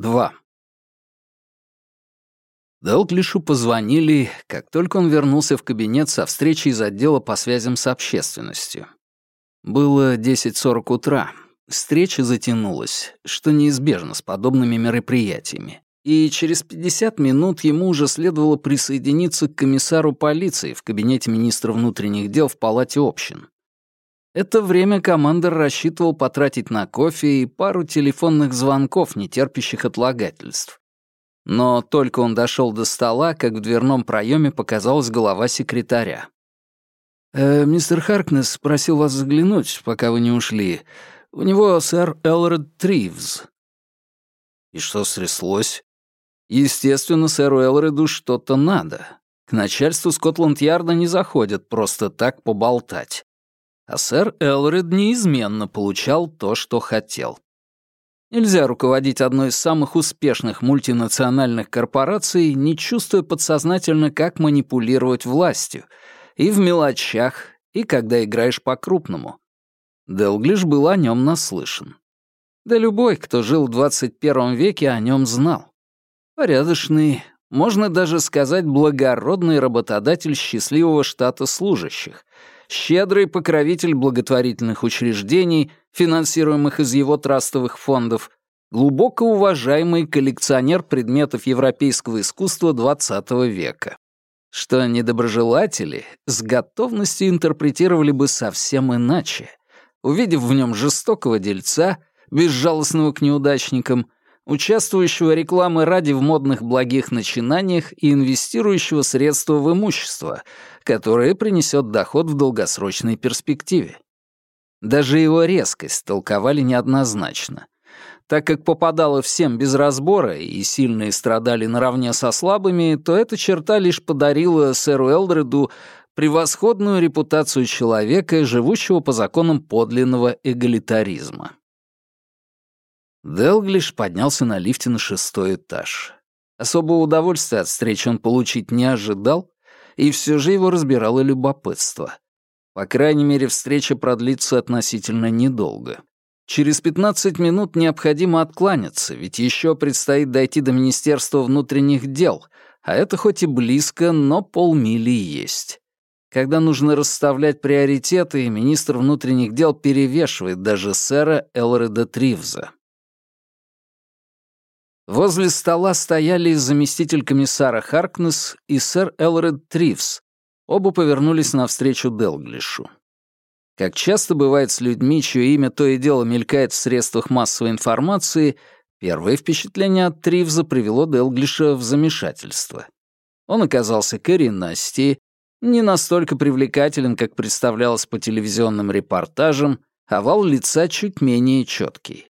2. Делклишу позвонили, как только он вернулся в кабинет со встречи из отдела по связям с общественностью. Было 10.40 утра. Встреча затянулась, что неизбежно с подобными мероприятиями. И через 50 минут ему уже следовало присоединиться к комиссару полиции в кабинете министра внутренних дел в Палате общин. Это время командор рассчитывал потратить на кофе и пару телефонных звонков, не терпящих отлагательств. Но только он дошел до стола, как в дверном проеме показалась голова секретаря. «Э, «Мистер Харкнес просил вас заглянуть, пока вы не ушли. У него сэр Элред Тривз». «И что стряслось?» «Естественно, сэру Элреду что-то надо. К начальству Скотланд-Ярда не заходят просто так поболтать а сэр Элред неизменно получал то, что хотел. Нельзя руководить одной из самых успешных мультинациональных корпораций, не чувствуя подсознательно, как манипулировать властью, и в мелочах, и когда играешь по-крупному. Делглиш был о нем наслышан. Да любой, кто жил в 21 веке, о нем знал. Порядочный, можно даже сказать, благородный работодатель счастливого штата служащих, щедрый покровитель благотворительных учреждений, финансируемых из его трастовых фондов, глубоко уважаемый коллекционер предметов европейского искусства XX века. Что недоброжелатели с готовностью интерпретировали бы совсем иначе, увидев в нем жестокого дельца, безжалостного к неудачникам, участвующего рекламы ради в модных благих начинаниях и инвестирующего средства в имущество, которое принесет доход в долгосрочной перспективе. Даже его резкость толковали неоднозначно. Так как попадало всем без разбора, и сильные страдали наравне со слабыми, то эта черта лишь подарила сэру Элдреду превосходную репутацию человека, живущего по законам подлинного эгалитаризма. Делглиш поднялся на лифте на шестой этаж. Особого удовольствия от встречи он получить не ожидал, и все же его разбирало любопытство. По крайней мере, встреча продлится относительно недолго. Через 15 минут необходимо откланяться, ведь еще предстоит дойти до Министерства внутренних дел, а это хоть и близко, но полмили есть. Когда нужно расставлять приоритеты, министр внутренних дел перевешивает даже сэра Элреда Тривза. Возле стола стояли заместитель комиссара Харкнес и сэр Элред Тривс. Оба повернулись навстречу Делглишу. Как часто бывает с людьми, чье имя то и дело мелькает в средствах массовой информации, первое впечатление от Тривза привело Делглиша в замешательство. Он оказался коренастей, не настолько привлекателен, как представлялось по телевизионным репортажам, овал лица чуть менее четкий.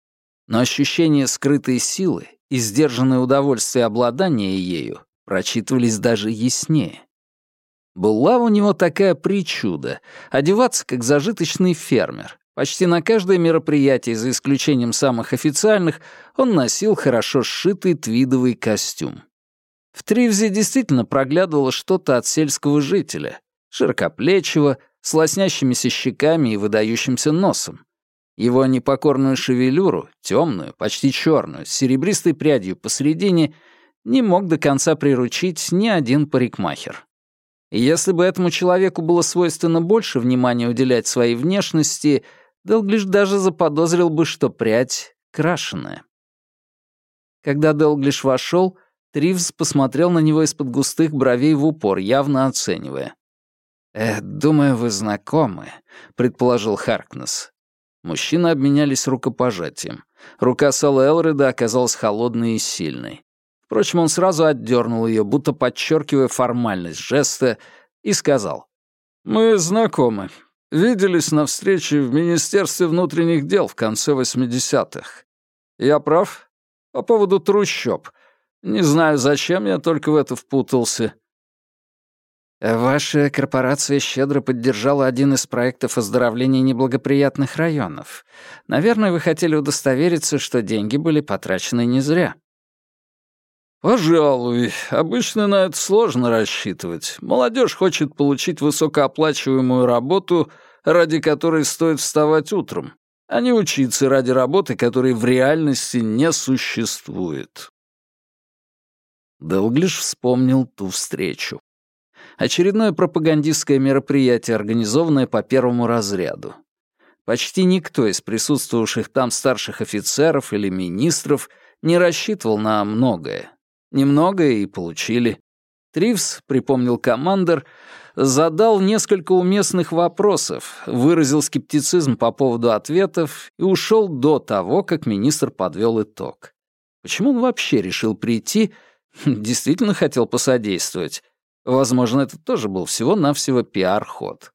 Но ощущение скрытой силы и сдержанное удовольствие обладания ею прочитывались даже яснее. Была у него такая причуда — одеваться как зажиточный фермер. Почти на каждое мероприятие, за исключением самых официальных, он носил хорошо сшитый твидовый костюм. В Тривзе действительно проглядывало что-то от сельского жителя, широкоплечего, с лоснящимися щеками и выдающимся носом. Его непокорную шевелюру, темную, почти черную, с серебристой прядью посередине, не мог до конца приручить ни один парикмахер. И если бы этому человеку было свойственно больше внимания уделять своей внешности, Делглиш даже заподозрил бы, что прядь крашеная. Когда Делглиш вошел, Тривз посмотрел на него из-под густых бровей в упор, явно оценивая. «Э, думаю, вы знакомы», — предположил Харкнес. Мужчины обменялись рукопожатием. Рука Сэла Элреда оказалась холодной и сильной. Впрочем, он сразу отдернул ее, будто подчеркивая формальность жеста, и сказал. «Мы знакомы. Виделись на встрече в Министерстве внутренних дел в конце 80-х. Я прав? По поводу трущоб. Не знаю, зачем я только в это впутался. Ваша корпорация щедро поддержала один из проектов оздоровления неблагоприятных районов. Наверное, вы хотели удостовериться, что деньги были потрачены не зря. Пожалуй, обычно на это сложно рассчитывать. Молодежь хочет получить высокооплачиваемую работу, ради которой стоит вставать утром. а не учиться ради работы, которой в реальности не существует. Делглиш вспомнил ту встречу. Очередное пропагандистское мероприятие, организованное по первому разряду. Почти никто из присутствовавших там старших офицеров или министров не рассчитывал на многое. Немногое и получили. Тривс, припомнил командир, задал несколько уместных вопросов, выразил скептицизм по поводу ответов и ушел до того, как министр подвел итог. Почему он вообще решил прийти? Действительно хотел посодействовать. Возможно, это тоже был всего-навсего пиар-ход.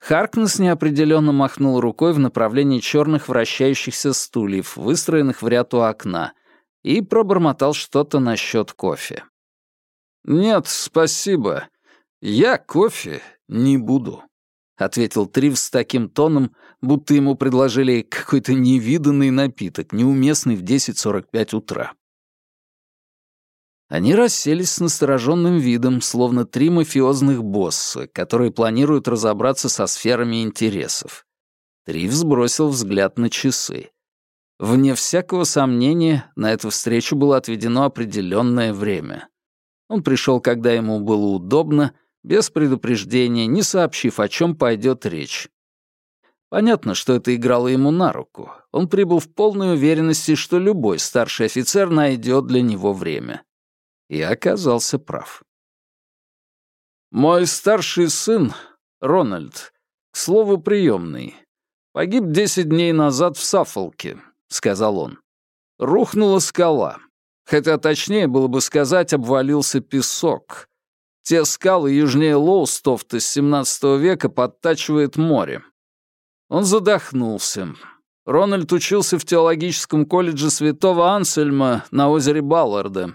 Харкнес неопределенно махнул рукой в направлении черных вращающихся стульев, выстроенных в ряд у окна, и пробормотал что-то насчет кофе. «Нет, спасибо. Я кофе не буду», — ответил Тривс с таким тоном, будто ему предложили какой-то невиданный напиток, неуместный в 10.45 утра. Они расселись с настороженным видом, словно три мафиозных босса, которые планируют разобраться со сферами интересов. Тривс бросил взгляд на часы. Вне всякого сомнения, на эту встречу было отведено определенное время. Он пришел, когда ему было удобно, без предупреждения, не сообщив, о чем пойдет речь. Понятно, что это играло ему на руку. Он прибыл в полной уверенности, что любой старший офицер найдет для него время. И оказался прав. «Мой старший сын, Рональд, к слову, приемный, погиб десять дней назад в Саффолке», — сказал он. «Рухнула скала. Хотя точнее было бы сказать, обвалился песок. Те скалы южнее Лоустофта с 17 века подтачивает море. Он задохнулся. Рональд учился в теологическом колледже святого Ансельма на озере Балларда.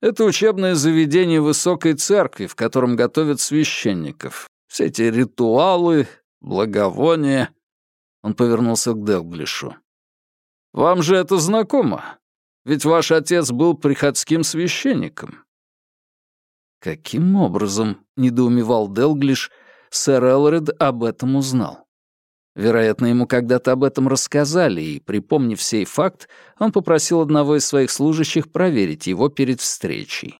Это учебное заведение высокой церкви, в котором готовят священников. Все эти ритуалы, благовония. Он повернулся к Делглишу. «Вам же это знакомо? Ведь ваш отец был приходским священником». Каким образом, недоумевал Делглиш, сэр Элред об этом узнал? Вероятно, ему когда-то об этом рассказали, и, припомнив сей факт, он попросил одного из своих служащих проверить его перед встречей.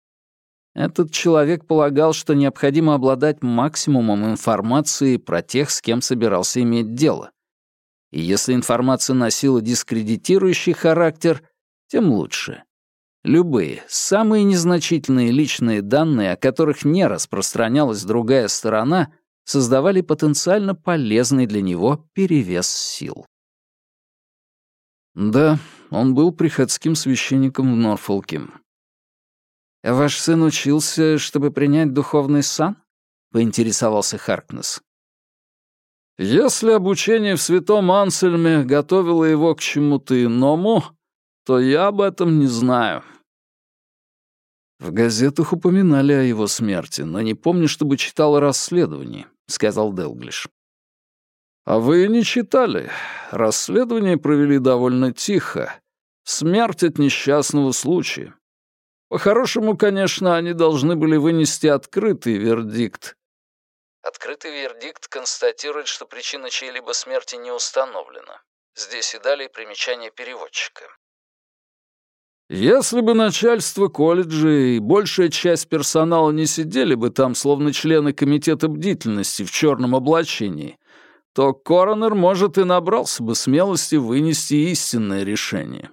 Этот человек полагал, что необходимо обладать максимумом информации про тех, с кем собирался иметь дело. И если информация носила дискредитирующий характер, тем лучше. Любые, самые незначительные личные данные, о которых не распространялась другая сторона, создавали потенциально полезный для него перевес сил. Да, он был приходским священником в Норфолке. «Ваш сын учился, чтобы принять духовный сан?» — поинтересовался Харкнес. «Если обучение в святом Ансельме готовило его к чему-то иному, то я об этом не знаю». В газетах упоминали о его смерти, но не помню, чтобы читал о расследовании, сказал Делглиш. А вы не читали. Расследование провели довольно тихо. Смерть от несчастного случая. По-хорошему, конечно, они должны были вынести открытый вердикт. Открытый вердикт констатирует, что причина чьей-либо смерти не установлена. Здесь и далее примечание переводчика. Если бы начальство колледжа и большая часть персонала не сидели бы там, словно члены комитета бдительности в черном облачении, то коронер, может, и набрался бы смелости вынести истинное решение.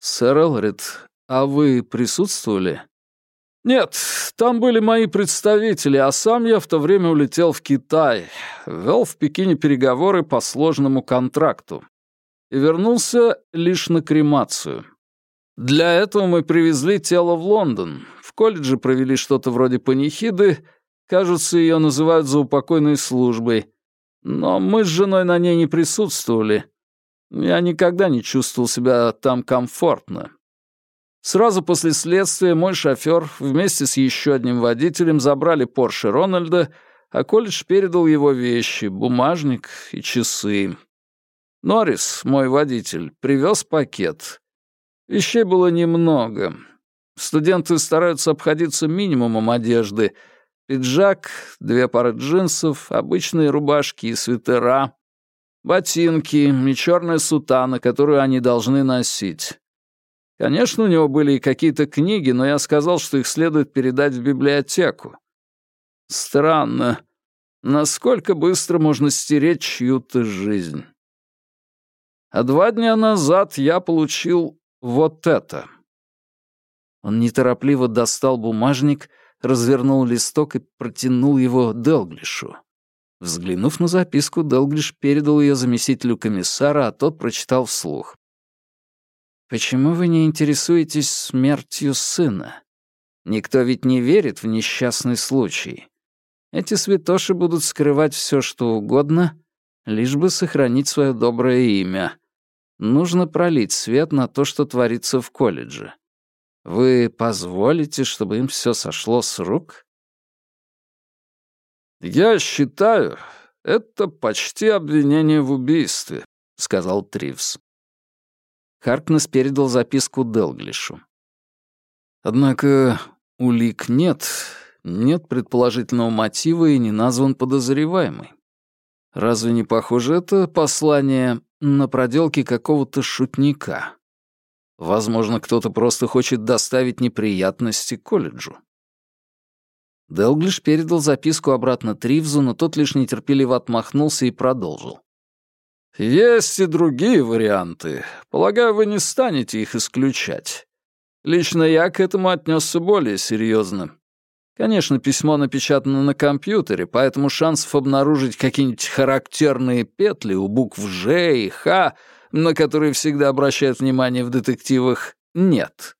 «Сэр Элрид, а вы присутствовали?» «Нет, там были мои представители, а сам я в то время улетел в Китай, вел в Пекине переговоры по сложному контракту вернулся лишь на кремацию. Для этого мы привезли тело в Лондон. В колледже провели что-то вроде панихиды, кажется, ее называют заупокойной службой. Но мы с женой на ней не присутствовали. Я никогда не чувствовал себя там комфортно. Сразу после следствия мой шофер вместе с еще одним водителем забрали Порше Рональда, а колледж передал его вещи, бумажник и часы. Норрис, мой водитель, привез пакет. Вещей было немного. Студенты стараются обходиться минимумом одежды. Пиджак, две пары джинсов, обычные рубашки и свитера, ботинки и черная сутана, которую они должны носить. Конечно, у него были и какие-то книги, но я сказал, что их следует передать в библиотеку. Странно, насколько быстро можно стереть чью-то жизнь. А два дня назад я получил вот это. Он неторопливо достал бумажник, развернул листок и протянул его Делглишу. Взглянув на записку, Делглиш передал ее заместителю комиссара, а тот прочитал вслух. «Почему вы не интересуетесь смертью сына? Никто ведь не верит в несчастный случай. Эти святоши будут скрывать все, что угодно, лишь бы сохранить свое доброе имя. Нужно пролить свет на то, что творится в колледже. Вы позволите, чтобы им все сошло с рук?» «Я считаю, это почти обвинение в убийстве», — сказал Тривс. Харкнес передал записку Делглишу. «Однако улик нет, нет предположительного мотива и не назван подозреваемый. Разве не похоже это послание на проделки какого-то шутника? Возможно, кто-то просто хочет доставить неприятности колледжу». Делглиш передал записку обратно Тривзу, но тот лишь нетерпеливо отмахнулся и продолжил. Есть и другие варианты. Полагаю, вы не станете их исключать. Лично я к этому отнесся более серьезно. Конечно, письмо напечатано на компьютере, поэтому шансов обнаружить какие-нибудь характерные петли у букв «Ж» и «Х», на которые всегда обращают внимание в детективах, нет.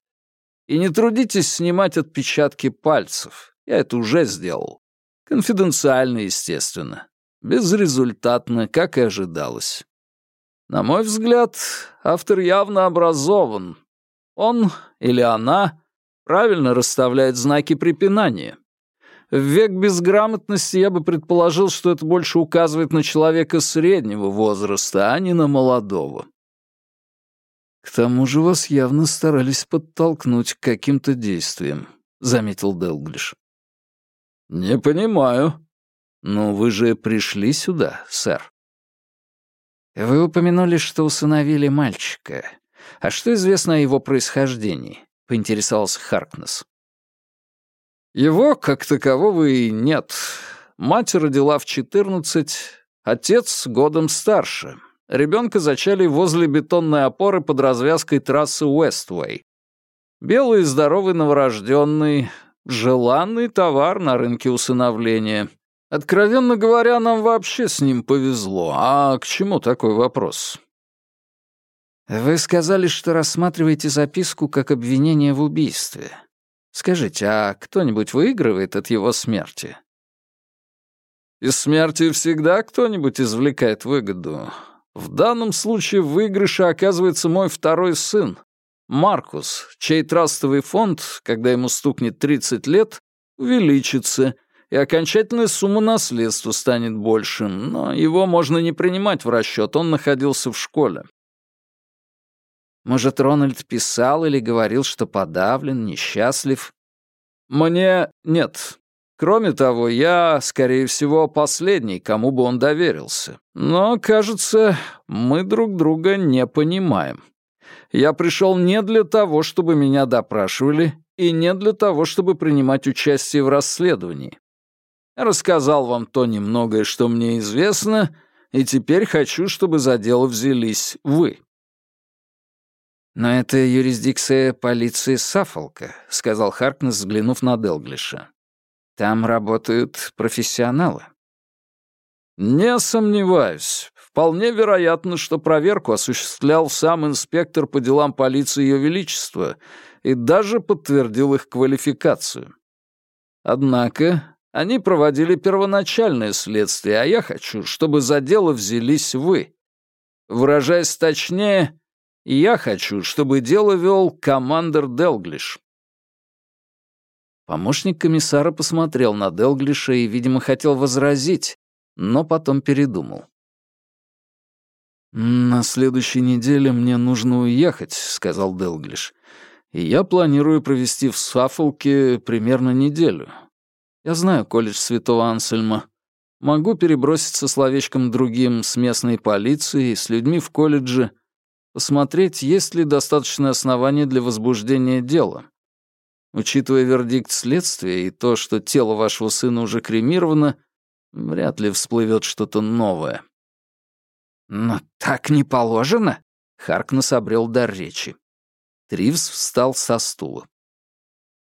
И не трудитесь снимать отпечатки пальцев. Я это уже сделал. Конфиденциально, естественно. Безрезультатно, как и ожидалось. На мой взгляд, автор явно образован. Он или она правильно расставляет знаки препинания. В век безграмотности я бы предположил, что это больше указывает на человека среднего возраста, а не на молодого. «К тому же вас явно старались подтолкнуть к каким-то действиям», — заметил Делглиш. «Не понимаю», «Ну, вы же пришли сюда, сэр». «Вы упомянули, что усыновили мальчика. А что известно о его происхождении?» — поинтересовался Харкнес. «Его, как такового, и нет. Мать родила в четырнадцать, отец годом старше. Ребенка зачали возле бетонной опоры под развязкой трассы Уэствей. Белый здоровый новорожденный, желанный товар на рынке усыновления. Откровенно говоря, нам вообще с ним повезло. А к чему такой вопрос? Вы сказали, что рассматриваете записку как обвинение в убийстве. Скажите, а кто-нибудь выигрывает от его смерти? Из смерти всегда кто-нибудь извлекает выгоду. В данном случае в выигрыше оказывается мой второй сын, Маркус, чей трастовый фонд, когда ему стукнет 30 лет, увеличится — и окончательная сумма наследства станет больше, но его можно не принимать в расчет, он находился в школе. Может, Рональд писал или говорил, что подавлен, несчастлив? Мне нет. Кроме того, я, скорее всего, последний, кому бы он доверился. Но, кажется, мы друг друга не понимаем. Я пришел не для того, чтобы меня допрашивали, и не для того, чтобы принимать участие в расследовании. Рассказал вам то немногое, что мне известно, и теперь хочу, чтобы за дело взялись вы». «Но это юрисдикция полиции Саффолка», — сказал Харкнес, взглянув на Делглиша. «Там работают профессионалы». «Не сомневаюсь. Вполне вероятно, что проверку осуществлял сам инспектор по делам полиции Ее Величества и даже подтвердил их квалификацию. Однако они проводили первоначальное следствие, а я хочу, чтобы за дело взялись вы. Выражаясь точнее, я хочу, чтобы дело вел командир Делглиш». Помощник комиссара посмотрел на Делглиша и, видимо, хотел возразить, но потом передумал. «На следующей неделе мне нужно уехать», — сказал Делглиш. «И я планирую провести в Саффолке примерно неделю. Я знаю колледж Святого Ансельма. Могу переброситься словечком другим с местной полицией, с людьми в колледже, посмотреть, есть ли достаточное основание для возбуждения дела. Учитывая вердикт следствия и то, что тело вашего сына уже кремировано, вряд ли всплывет что-то новое. «Но так не положено?» — Харкнес обрел дар речи. Тривс встал со стула.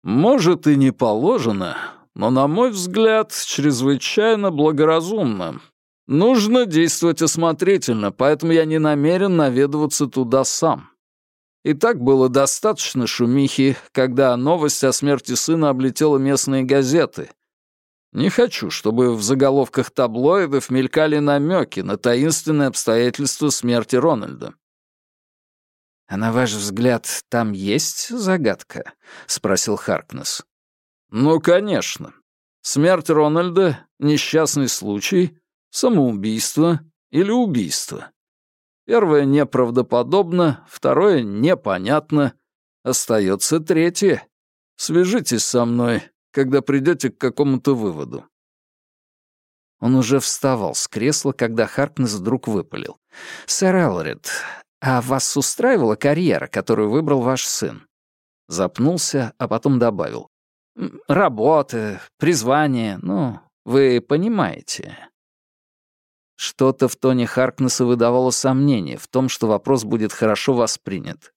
«Может, и не положено, но, на мой взгляд, чрезвычайно благоразумно. Нужно действовать осмотрительно, поэтому я не намерен наведываться туда сам. И так было достаточно шумихи, когда новость о смерти сына облетела местные газеты. Не хочу, чтобы в заголовках таблоидов мелькали намеки на таинственные обстоятельства смерти Рональда. «А на ваш взгляд, там есть загадка?» — спросил Харкнес. «Ну, конечно. Смерть Рональда — несчастный случай, самоубийство или убийство. Первое неправдоподобно, второе непонятно. Остается третье. Свяжитесь со мной, когда придете к какому-то выводу». Он уже вставал с кресла, когда Харкнес вдруг выпалил. «Сэр Элрид, а вас устраивала карьера, которую выбрал ваш сын?» Запнулся, а потом добавил. Работа, призвание, ну, вы понимаете. Что-то в тоне Харкнесса выдавало сомнение в том, что вопрос будет хорошо воспринят.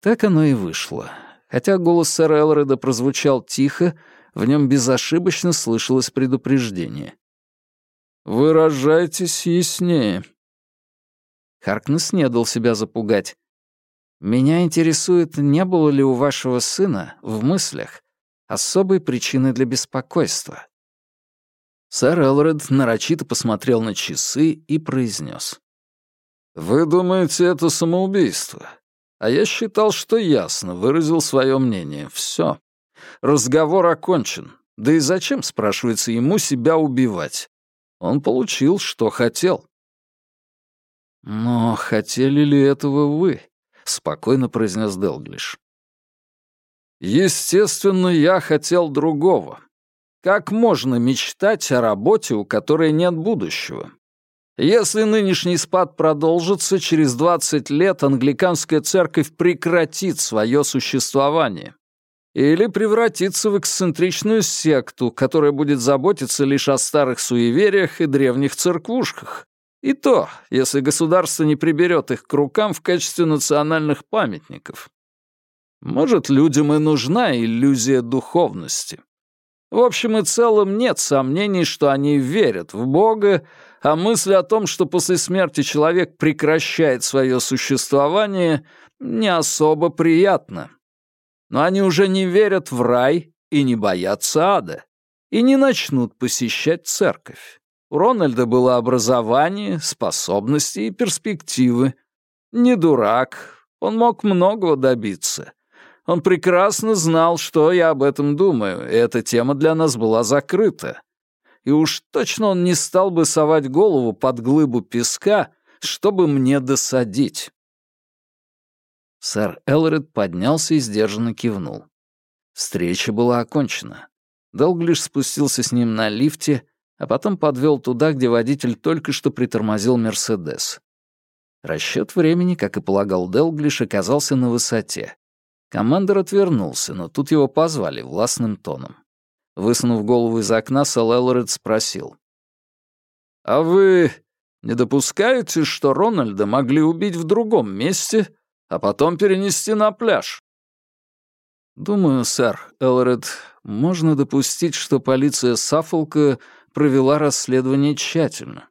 Так оно и вышло. Хотя голос сэра Элреда прозвучал тихо, в нем безошибочно слышалось предупреждение. «Выражайтесь яснее». Харкнесс не дал себя запугать. «Меня интересует, не было ли у вашего сына в мыслях особой причины для беспокойства. Сэр Элред нарочито посмотрел на часы и произнес. «Вы думаете, это самоубийство? А я считал, что ясно выразил свое мнение. Все. Разговор окончен. Да и зачем, спрашивается, ему себя убивать? Он получил, что хотел». «Но хотели ли этого вы?» — спокойно произнес Делглиш. Естественно, я хотел другого. Как можно мечтать о работе, у которой нет будущего? Если нынешний спад продолжится, через 20 лет англиканская церковь прекратит свое существование. Или превратится в эксцентричную секту, которая будет заботиться лишь о старых суевериях и древних церквушках. И то, если государство не приберет их к рукам в качестве национальных памятников. Может, людям и нужна иллюзия духовности. В общем и целом нет сомнений, что они верят в Бога, а мысль о том, что после смерти человек прекращает свое существование, не особо приятна. Но они уже не верят в рай и не боятся ада, и не начнут посещать церковь. У Рональда было образование, способности и перспективы. Не дурак, он мог многого добиться. Он прекрасно знал, что я об этом думаю, и эта тема для нас была закрыта. И уж точно он не стал бы совать голову под глыбу песка, чтобы мне досадить. Сэр Элред поднялся и сдержанно кивнул. Встреча была окончена. Долглиш спустился с ним на лифте, а потом подвел туда, где водитель только что притормозил «Мерседес». Расчет времени, как и полагал Делглиш, оказался на высоте. Командор отвернулся, но тут его позвали властным тоном. Высунув голову из окна, Сэл Эллоред спросил. «А вы не допускаете, что Рональда могли убить в другом месте, а потом перенести на пляж?» «Думаю, сэр Эллоред, можно допустить, что полиция Саффолка провела расследование тщательно».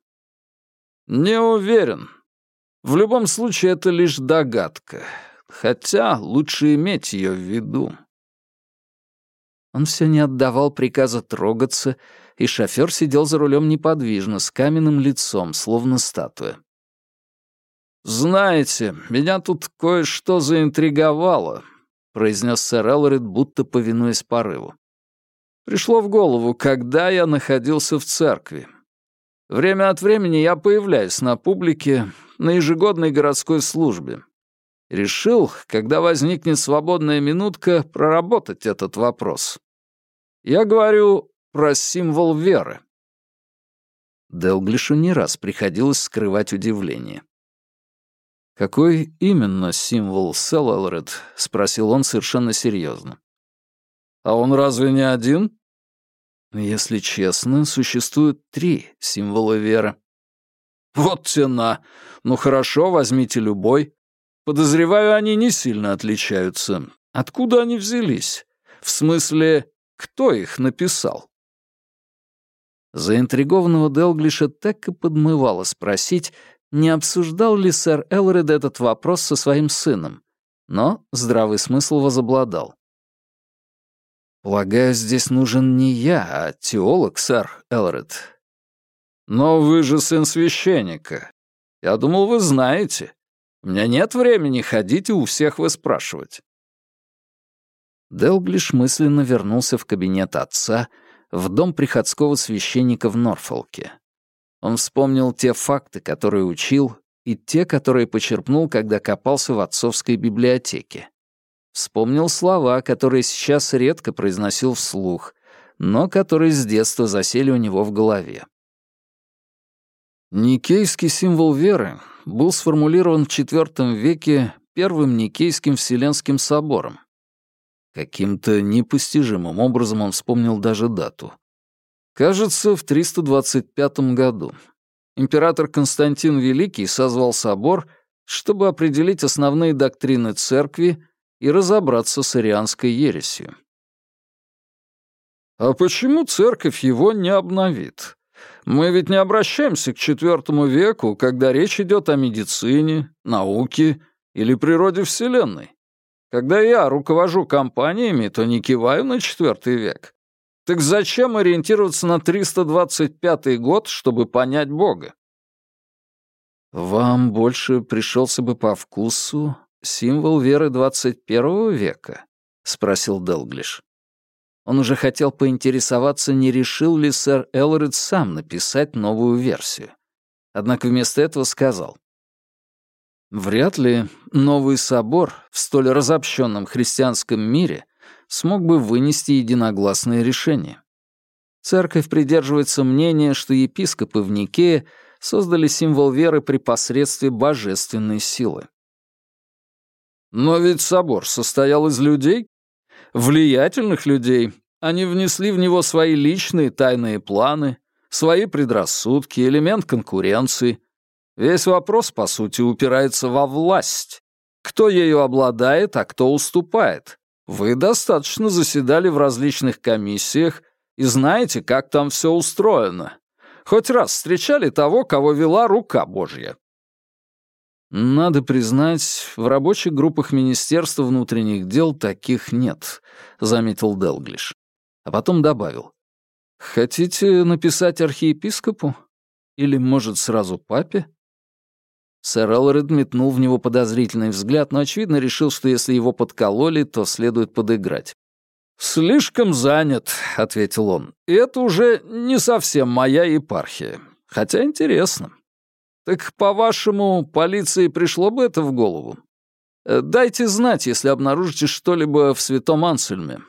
«Не уверен. В любом случае, это лишь догадка. Хотя лучше иметь ее в виду. Он все не отдавал приказа трогаться, и шофер сидел за рулем неподвижно, с каменным лицом, словно статуя. «Знаете, меня тут кое-что заинтриговало», — произнес сэр Элрид, будто повинуясь порыву. «Пришло в голову, когда я находился в церкви. Время от времени я появляюсь на публике на ежегодной городской службе. Решил, когда возникнет свободная минутка, проработать этот вопрос. Я говорю про символ веры. Делглишу не раз приходилось скрывать удивление. «Какой именно символ Селлоред?» — спросил он совершенно серьезно. «А он разве не один?» «Если честно, существует три символа веры». «Вот тена! Ну хорошо, возьмите любой. Подозреваю, они не сильно отличаются. Откуда они взялись? В смысле, кто их написал?» Заинтригованного Делглиша так и подмывало спросить, не обсуждал ли сэр Элред этот вопрос со своим сыном, но здравый смысл возобладал. «Полагаю, здесь нужен не я, а теолог, сэр Элред». «Но вы же сын священника. Я думал, вы знаете. У меня нет времени ходить и у всех выспрашивать». Делглиш мысленно вернулся в кабинет отца, в дом приходского священника в Норфолке. Он вспомнил те факты, которые учил, и те, которые почерпнул, когда копался в отцовской библиотеке. Вспомнил слова, которые сейчас редко произносил вслух, но которые с детства засели у него в голове. Никейский символ веры был сформулирован в IV веке первым Никейским Вселенским собором. Каким-то непостижимым образом он вспомнил даже дату. Кажется, в 325 году. Император Константин Великий созвал собор, чтобы определить основные доктрины церкви и разобраться с арианской ересью. «А почему церковь его не обновит? Мы ведь не обращаемся к IV веку, когда речь идет о медицине, науке или природе Вселенной. Когда я руковожу компаниями, то не киваю на IV век, так зачем ориентироваться на 325 год, чтобы понять Бога? Вам больше пришелся бы по вкусу символ веры 21 века? Спросил Делглиш. Он уже хотел поинтересоваться, не решил ли сэр Элрид сам написать новую версию. Однако вместо этого сказал. Вряд ли новый собор в столь разобщенном христианском мире смог бы вынести единогласное решение. Церковь придерживается мнения, что епископы в Никее создали символ веры при посредстве божественной силы. Но ведь собор состоял из людей, влиятельных людей. Они внесли в него свои личные тайные планы, свои предрассудки, элемент конкуренции. Весь вопрос, по сути, упирается во власть. Кто ею обладает, а кто уступает. Вы достаточно заседали в различных комиссиях и знаете, как там все устроено. Хоть раз встречали того, кого вела рука Божья. Надо признать, в рабочих группах Министерства внутренних дел таких нет, заметил Делглиш. А потом добавил. Хотите написать архиепископу? Или, может, сразу папе? Сэр Элред метнул в него подозрительный взгляд, но, очевидно, решил, что если его подкололи, то следует подыграть. «Слишком занят», — ответил он. «И это уже не совсем моя епархия. Хотя интересно. Так, по-вашему, полиции пришло бы это в голову? Э, дайте знать, если обнаружите что-либо в Святом Ансельме.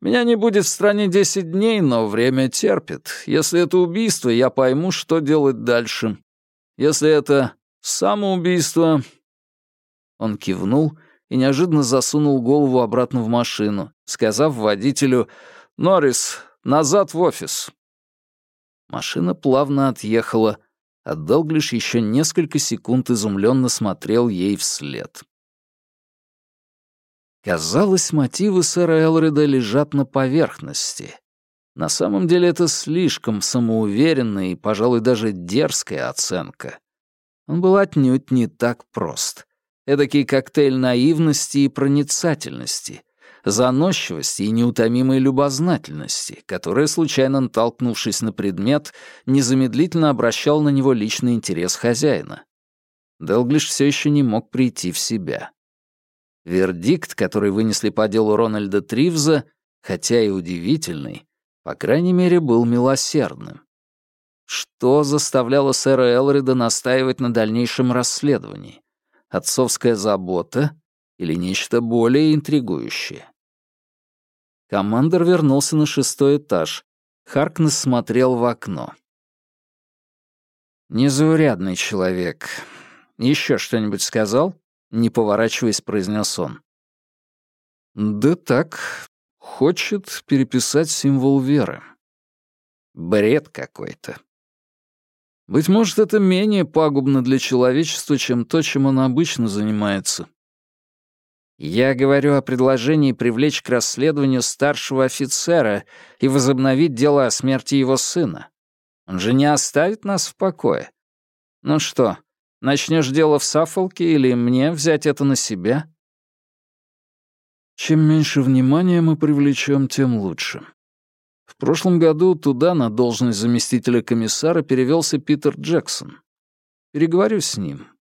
Меня не будет в стране десять дней, но время терпит. Если это убийство, я пойму, что делать дальше. Если это «Самоубийство». Он кивнул и неожиданно засунул голову обратно в машину, сказав водителю «Норрис, назад в офис». Машина плавно отъехала, а Делглиш еще несколько секунд изумленно смотрел ей вслед. Казалось, мотивы сэра Элрида лежат на поверхности. На самом деле это слишком самоуверенная и, пожалуй, даже дерзкая оценка. Он был отнюдь не так прост. Эдакий коктейль наивности и проницательности, заносчивости и неутомимой любознательности, которая, случайно натолкнувшись на предмет, незамедлительно обращал на него личный интерес хозяина. Делглиш все еще не мог прийти в себя. Вердикт, который вынесли по делу Рональда Тривза, хотя и удивительный, по крайней мере, был милосердным. Что заставляло сэра Элрида настаивать на дальнейшем расследовании? Отцовская забота или нечто более интригующее? Командор вернулся на шестой этаж. Харкнес смотрел в окно. Незаурядный человек. Еще что-нибудь сказал? Не поворачиваясь, произнес он. Да так, хочет переписать символ веры. Бред какой-то. Быть может, это менее пагубно для человечества, чем то, чем он обычно занимается. Я говорю о предложении привлечь к расследованию старшего офицера и возобновить дело о смерти его сына. Он же не оставит нас в покое. Ну что, начнешь дело в Саффолке или мне взять это на себя? Чем меньше внимания мы привлечем, тем лучше. В прошлом году туда на должность заместителя комиссара перевелся Питер Джексон. Переговорю с ним.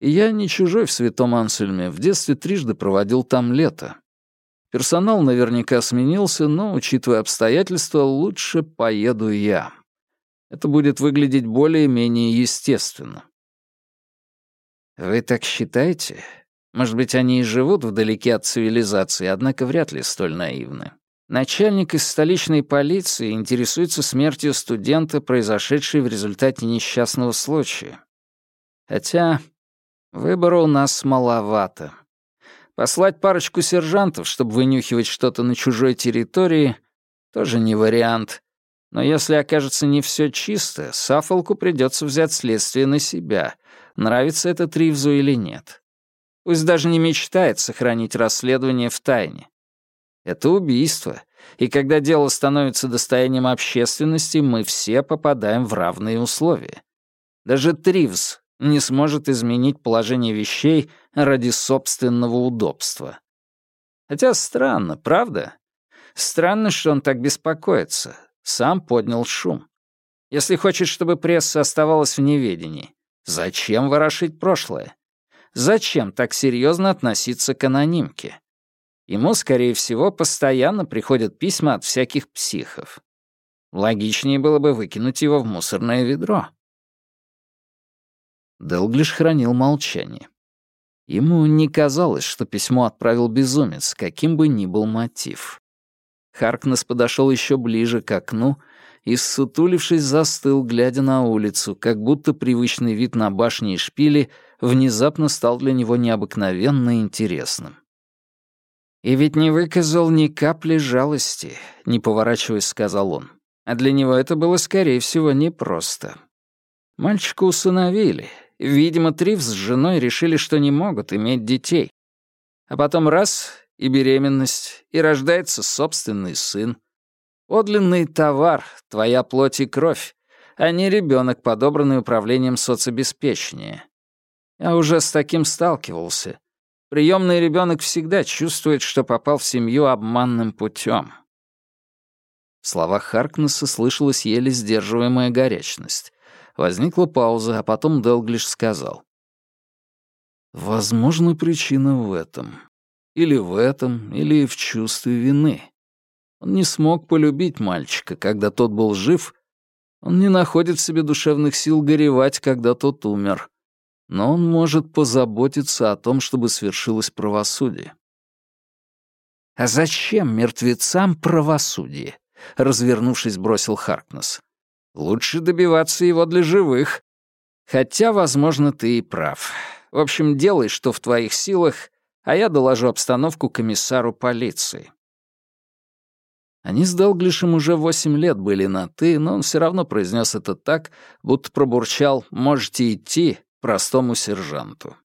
Я не чужой в Святом Ансельме, в детстве трижды проводил там лето. Персонал наверняка сменился, но, учитывая обстоятельства, лучше поеду я. Это будет выглядеть более-менее естественно. «Вы так считаете? Может быть, они и живут вдалеке от цивилизации, однако вряд ли столь наивны. Начальник из столичной полиции интересуется смертью студента, произошедшей в результате несчастного случая. Хотя выбора у нас маловато. Послать парочку сержантов, чтобы вынюхивать что-то на чужой территории, тоже не вариант. Но если окажется не все чисто, Сафолку придется взять следствие на себя, нравится это Тривзу или нет. Пусть даже не мечтает сохранить расследование в тайне. Это убийство, и когда дело становится достоянием общественности, мы все попадаем в равные условия. Даже Тривз не сможет изменить положение вещей ради собственного удобства. Хотя странно, правда? Странно, что он так беспокоится. Сам поднял шум. Если хочет, чтобы пресса оставалась в неведении, зачем ворошить прошлое? Зачем так серьезно относиться к анонимке? Ему, скорее всего, постоянно приходят письма от всяких психов. Логичнее было бы выкинуть его в мусорное ведро. Делглиш хранил молчание. Ему не казалось, что письмо отправил безумец, каким бы ни был мотив. Харкнес подошел еще ближе к окну и, ссутулившись, застыл, глядя на улицу, как будто привычный вид на башни и шпили внезапно стал для него необыкновенно интересным. «И ведь не выказал ни капли жалости», — не поворачиваясь, сказал он. А для него это было, скорее всего, непросто. Мальчика усыновили. Видимо, Тривс с женой решили, что не могут иметь детей. А потом раз — и беременность, и рождается собственный сын. Подлинный товар, твоя плоть и кровь, а не ребенок, подобранный управлением соцобеспечения. Я уже с таким сталкивался. Приемный ребенок всегда чувствует, что попал в семью обманным путем. В словах Харкнесса слышалась еле сдерживаемая горячность. Возникла пауза, а потом Делглиш сказал. «Возможно, причина в этом. Или в этом, или в чувстве вины. Он не смог полюбить мальчика, когда тот был жив. Он не находит в себе душевных сил горевать, когда тот умер но он может позаботиться о том, чтобы свершилось правосудие. «А зачем мертвецам правосудие?» — развернувшись, бросил Харкнес. «Лучше добиваться его для живых. Хотя, возможно, ты и прав. В общем, делай, что в твоих силах, а я доложу обстановку комиссару полиции». Они с Делглишем уже восемь лет были на «ты», но он все равно произнес это так, будто пробурчал «можете идти», простому сержанту.